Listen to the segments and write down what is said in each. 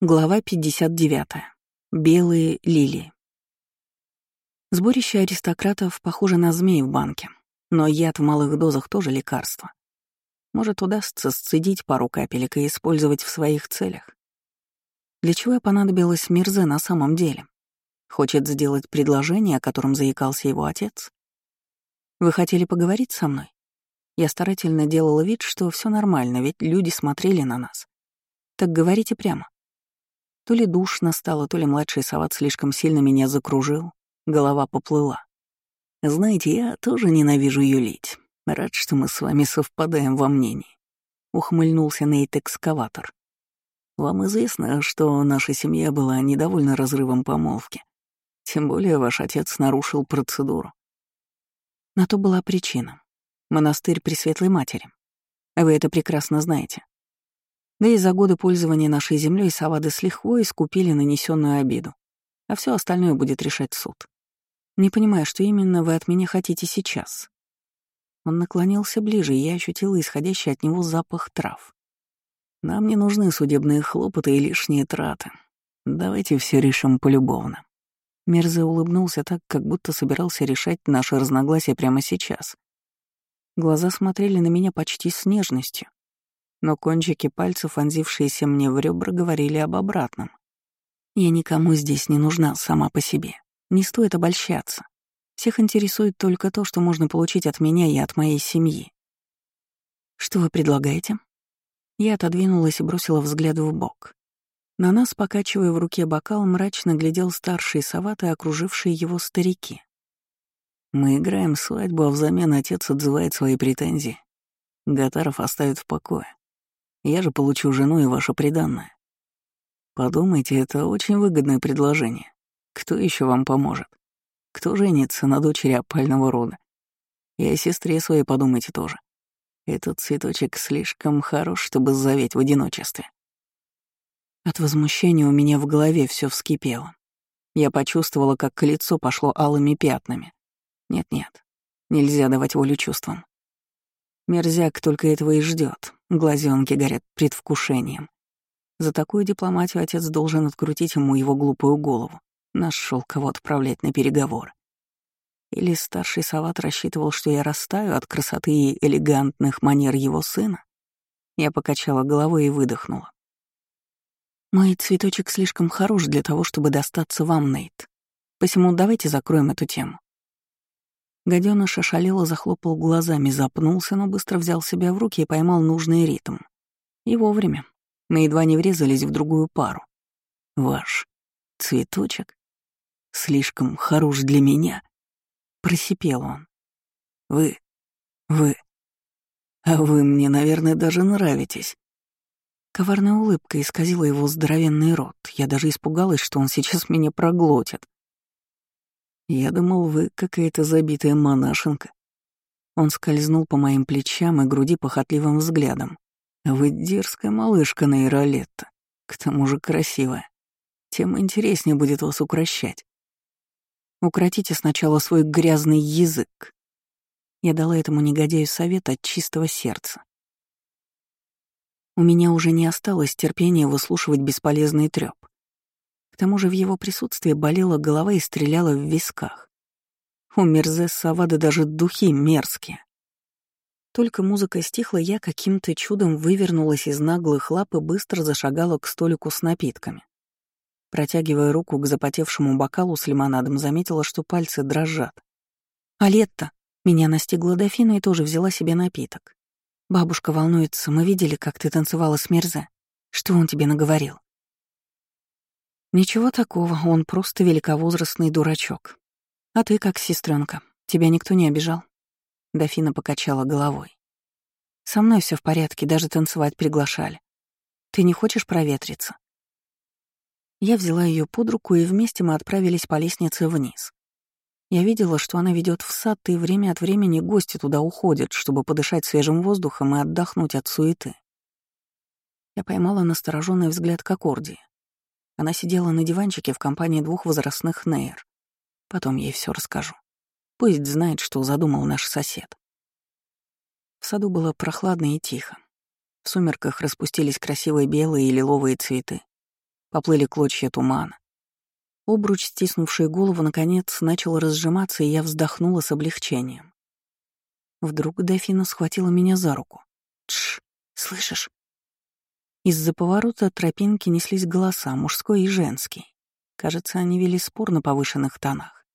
Глава 59. Белые лилии. Сборище аристократов похоже на змей в банке, но яд в малых дозах тоже лекарство. Может, удастся сцедить пару капелек и использовать в своих целях. Для чего понадобилась Мирзе на самом деле? Хочет сделать предложение, о котором заикался его отец? Вы хотели поговорить со мной? Я старательно делала вид, что все нормально, ведь люди смотрели на нас. Так говорите прямо. То ли душно стало, то ли младший Сават слишком сильно меня закружил, голова поплыла. Знаете, я тоже ненавижу юлить. Рад, что мы с вами совпадаем во мнении. Ухмыльнулся Нейт-экскаватор. Вам известно, что наша семья была недовольна разрывом помолвки. Тем более ваш отец нарушил процедуру. На то была причина. Монастырь Пресветлой Матери. Вы это прекрасно знаете. Да и за годы пользования нашей землей Савады с лихвой искупили нанесенную обиду, а все остальное будет решать суд. Не понимаю, что именно вы от меня хотите сейчас. Он наклонился ближе, и я ощутила исходящий от него запах трав. Нам не нужны судебные хлопоты и лишние траты. Давайте все решим полюбовно. Мерзе улыбнулся так, как будто собирался решать наши разногласия прямо сейчас. Глаза смотрели на меня почти с нежностью, но кончики пальцев, вонзившиеся мне в ребра, говорили об обратном. Я никому здесь не нужна сама по себе. Не стоит обольщаться. Всех интересует только то, что можно получить от меня и от моей семьи. Что вы предлагаете? Я отодвинулась и бросила взгляд в бок. На нас, покачивая в руке бокал, мрачно глядел старший Сават и окружившие его старики. Мы играем свадьбу, а взамен отец отзывает свои претензии. Гатаров оставит в покое. Я же получу жену и ваше приданное. Подумайте, это очень выгодное предложение. Кто еще вам поможет? Кто женится на дочери опального рода? И о сестре своей подумайте тоже. Этот цветочек слишком хорош, чтобы заветь в одиночестве. От возмущения у меня в голове все вскипело. Я почувствовала, как лицо пошло алыми пятнами. Нет-нет, нельзя давать волю чувствам. Мерзяк только этого и ждет. Глазенки горят предвкушением. За такую дипломатию отец должен открутить ему его глупую голову. Нашел кого отправлять на переговоры. Или старший Сават рассчитывал, что я растаю от красоты и элегантных манер его сына? Я покачала головой и выдохнула. Мой цветочек слишком хорош для того, чтобы достаться вам, Нейт. Посему давайте закроем эту тему. Гадёныш ошалело захлопал глазами, запнулся, но быстро взял себя в руки и поймал нужный ритм. И вовремя. Мы едва не врезались в другую пару. «Ваш цветочек слишком хорош для меня», — просипел он. «Вы... вы... а вы мне, наверное, даже нравитесь». Коварная улыбка исказила его здоровенный рот. Я даже испугалась, что он сейчас меня проглотит. Я думал, вы какая-то забитая монашенка. Он скользнул по моим плечам и груди похотливым взглядом. Вы дерзкая малышка Нейролетта, к тому же красивая. Тем интереснее будет вас укращать. Укротите сначала свой грязный язык. Я дала этому негодяю совет от чистого сердца. У меня уже не осталось терпения выслушивать бесполезный трёп. К тому же в его присутствии болела голова и стреляла в висках. У Мерзе Савады даже духи мерзкие. Только музыка стихла, я каким-то чудом вывернулась из наглых лап и быстро зашагала к столику с напитками. Протягивая руку к запотевшему бокалу с лимонадом, заметила, что пальцы дрожат. «Алетта!» Меня настигла дофина и тоже взяла себе напиток. «Бабушка волнуется, мы видели, как ты танцевала с Мерзе. Что он тебе наговорил?» Ничего такого, он просто великовозрастный дурачок. А ты как сестренка, тебя никто не обижал? Дофина покачала головой. Со мной все в порядке, даже танцевать приглашали. Ты не хочешь проветриться? Я взяла ее под руку, и вместе мы отправились по лестнице вниз. Я видела, что она ведет в сад, и время от времени гости туда уходят, чтобы подышать свежим воздухом и отдохнуть от суеты. Я поймала настороженный взгляд Кокордии. Она сидела на диванчике в компании двух возрастных Нейр. Потом ей все расскажу. Пусть знает, что задумал наш сосед. В саду было прохладно и тихо. В сумерках распустились красивые белые и лиловые цветы. поплыли клочья тумана. Обруч, стиснувший голову, наконец начал разжиматься, и я вздохнула с облегчением. Вдруг дофина схватила меня за руку. «Тш, слышишь?» Из-за поворота тропинки неслись голоса, мужской и женский. Кажется, они вели спор на повышенных тонах.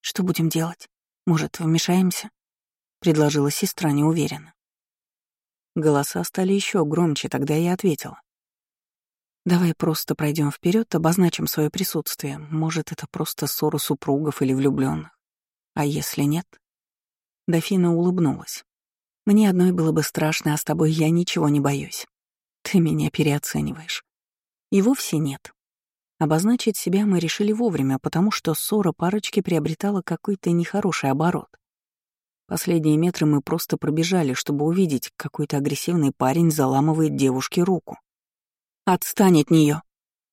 «Что будем делать? Может, вмешаемся?» — предложила сестра неуверенно. Голоса стали еще громче, тогда я ответила. «Давай просто пройдем вперед, обозначим свое присутствие. Может, это просто ссора супругов или влюбленных. А если нет?» Дофина улыбнулась. «Мне одной было бы страшно, а с тобой я ничего не боюсь. Ты меня переоцениваешь». И вовсе нет. Обозначить себя мы решили вовремя, потому что ссора парочки приобретала какой-то нехороший оборот. Последние метры мы просто пробежали, чтобы увидеть, какой-то агрессивный парень заламывает девушке руку. «Отстань от нее!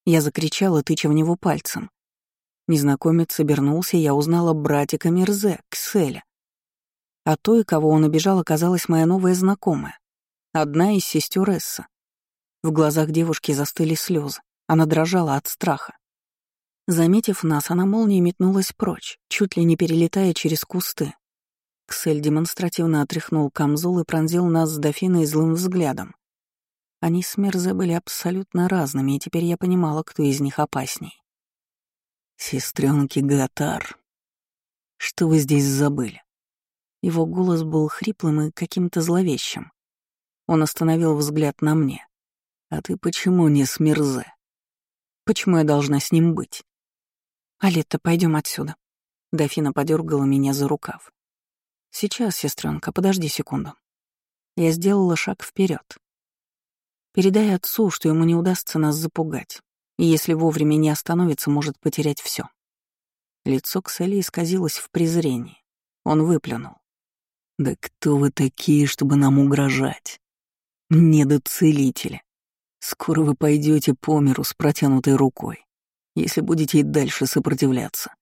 Я закричала, тыча в него пальцем. Незнакомец обернулся, и я узнала братика Мирзе, Кселя. А той, кого он обижал, оказалась моя новая знакомая, одна из сестер Эсса. В глазах девушки застыли слезы, она дрожала от страха. Заметив нас, она молнией метнулась прочь, чуть ли не перелетая через кусты, Ксель демонстративно отряхнул камзол и пронзил нас с дофиной злым взглядом. Они с Мерзе были абсолютно разными, и теперь я понимала, кто из них опасней. «Сестренки Гатар, что вы здесь забыли?» Его голос был хриплым и каким-то зловещим. Он остановил взгляд на мне. «А ты почему не с Мерзе? Почему я должна с ним быть?» «Алетта, пойдем отсюда». Дофина подергала меня за рукав. «Сейчас, сестренка, подожди секунду». Я сделала шаг вперед. Передай отцу, что ему не удастся нас запугать, и если вовремя не остановится, может потерять все. Лицо Ксели исказилось в презрении. Он выплюнул. «Да кто вы такие, чтобы нам угрожать? Недоцелители. Скоро вы пойдете по миру с протянутой рукой, если будете и дальше сопротивляться.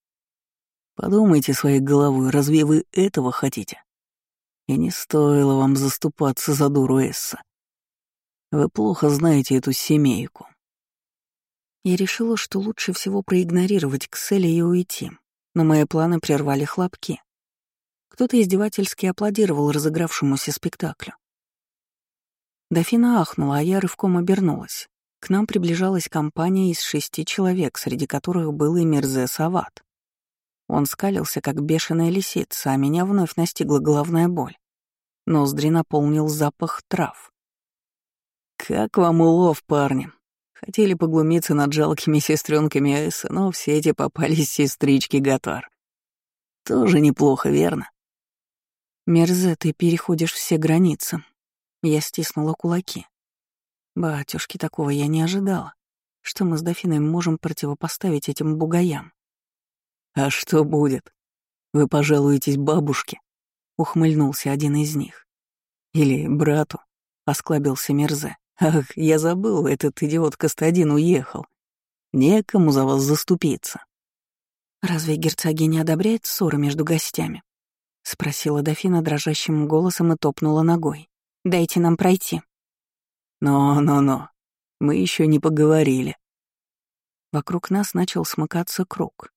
Подумайте своей головой, разве вы этого хотите? И не стоило вам заступаться за дуру Эсса. Вы плохо знаете эту семейку. Я решила, что лучше всего проигнорировать Кселли и уйти, но мои планы прервали хлопки. Кто-то издевательски аплодировал разыгравшемуся спектаклю. Дофина ахнула, а я рывком обернулась. К нам приближалась компания из шести человек, среди которых был и Мерзе Сават. Он скалился, как бешеная лисица, а меня вновь настигла головная боль. Ноздри наполнил запах трав. «Как вам улов, парни? Хотели поглумиться над жалкими сестренками Эсса, но все эти попались сестрички Гатар. Тоже неплохо, верно?» «Мерзе, ты переходишь все границы». Я стиснула кулаки. Батюшки, такого я не ожидала. Что мы с Дофиной можем противопоставить этим бугаям? «А что будет? Вы пожалуетесь бабушке?» — ухмыльнулся один из них. «Или брату?» — осклабился Мерзе. «Ах, я забыл, этот идиот Кастадин уехал. Некому за вас заступиться». «Разве герцогиня одобряет ссоры между гостями?» — спросила дофина дрожащим голосом и топнула ногой. «Дайте нам пройти». «Но-но-но, мы еще не поговорили». Вокруг нас начал смыкаться круг.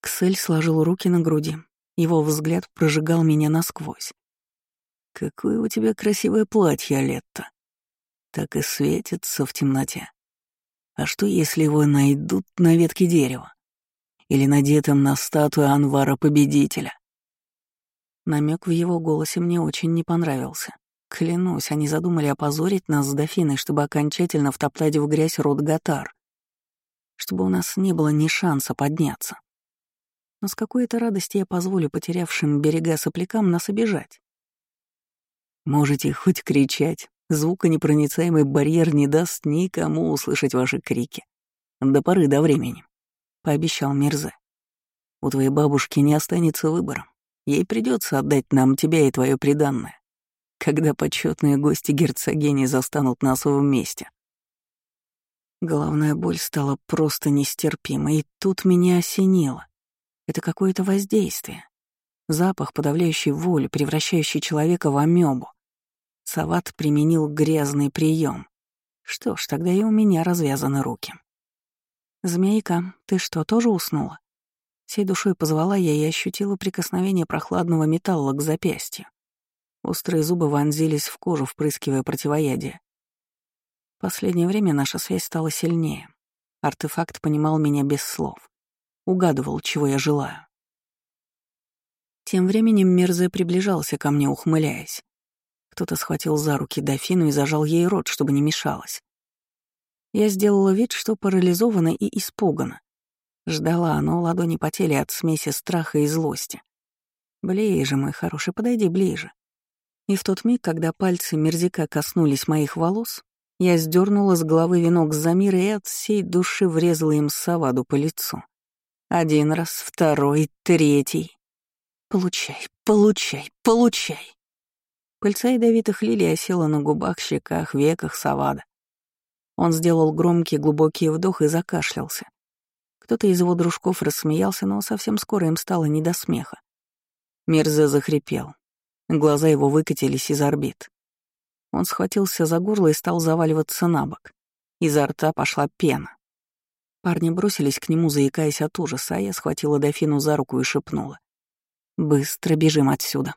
Ксель сложил руки на груди. Его взгляд прожигал меня насквозь. «Какое у тебя красивое платье, Летта. Так и светится в темноте. А что, если его найдут на ветке дерева? Или надетым на статую Анвара-победителя?» Намек в его голосе мне очень не понравился. Клянусь, они задумали опозорить нас с дофиной, чтобы окончательно втоптать в грязь рот Гатар. Чтобы у нас не было ни шанса подняться но с какой-то радости я позволю потерявшим берега соплякам нас обижать. Можете хоть кричать, звуконепроницаемый барьер не даст никому услышать ваши крики. До поры до времени, — пообещал Мирзе. У твоей бабушки не останется выбора. Ей придется отдать нам тебя и твое приданное, когда почетные гости герцогини застанут нас вместе. Головная боль стала просто нестерпимой, и тут меня осенило. Это какое-то воздействие. Запах, подавляющий волю, превращающий человека в амебу. Сават применил грязный прием. Что ж, тогда и у меня развязаны руки. «Змейка, ты что, тоже уснула?» Всей душой позвала я и ощутила прикосновение прохладного металла к запястью. Острые зубы вонзились в кожу, впрыскивая противоядие. Последнее время наша связь стала сильнее. Артефакт понимал меня без слов. Угадывал, чего я желаю. Тем временем Мерзе приближался ко мне, ухмыляясь. Кто-то схватил за руки дофину и зажал ей рот, чтобы не мешалось. Я сделала вид, что парализована и испугана. Ждала, но ладони потели от смеси страха и злости. «Ближе, мой хороший, подойди ближе». И в тот миг, когда пальцы мерзика коснулись моих волос, я сдернула с головы венок Замира и от всей души врезала им саваду по лицу. Один раз, второй, третий. Получай, получай, получай. Пыльца ядовитых лилий осела на губах, щеках, веках Савада. Он сделал громкий глубокий вдох и закашлялся. Кто-то из его дружков рассмеялся, но совсем скоро им стало не до смеха. Мирзе захрипел. Глаза его выкатились из орбит. Он схватился за горло и стал заваливаться на бок. Изо рта пошла пена. Парни бросились к нему, заикаясь от ужаса, а я схватила дофину за руку и шепнула. «Быстро бежим отсюда».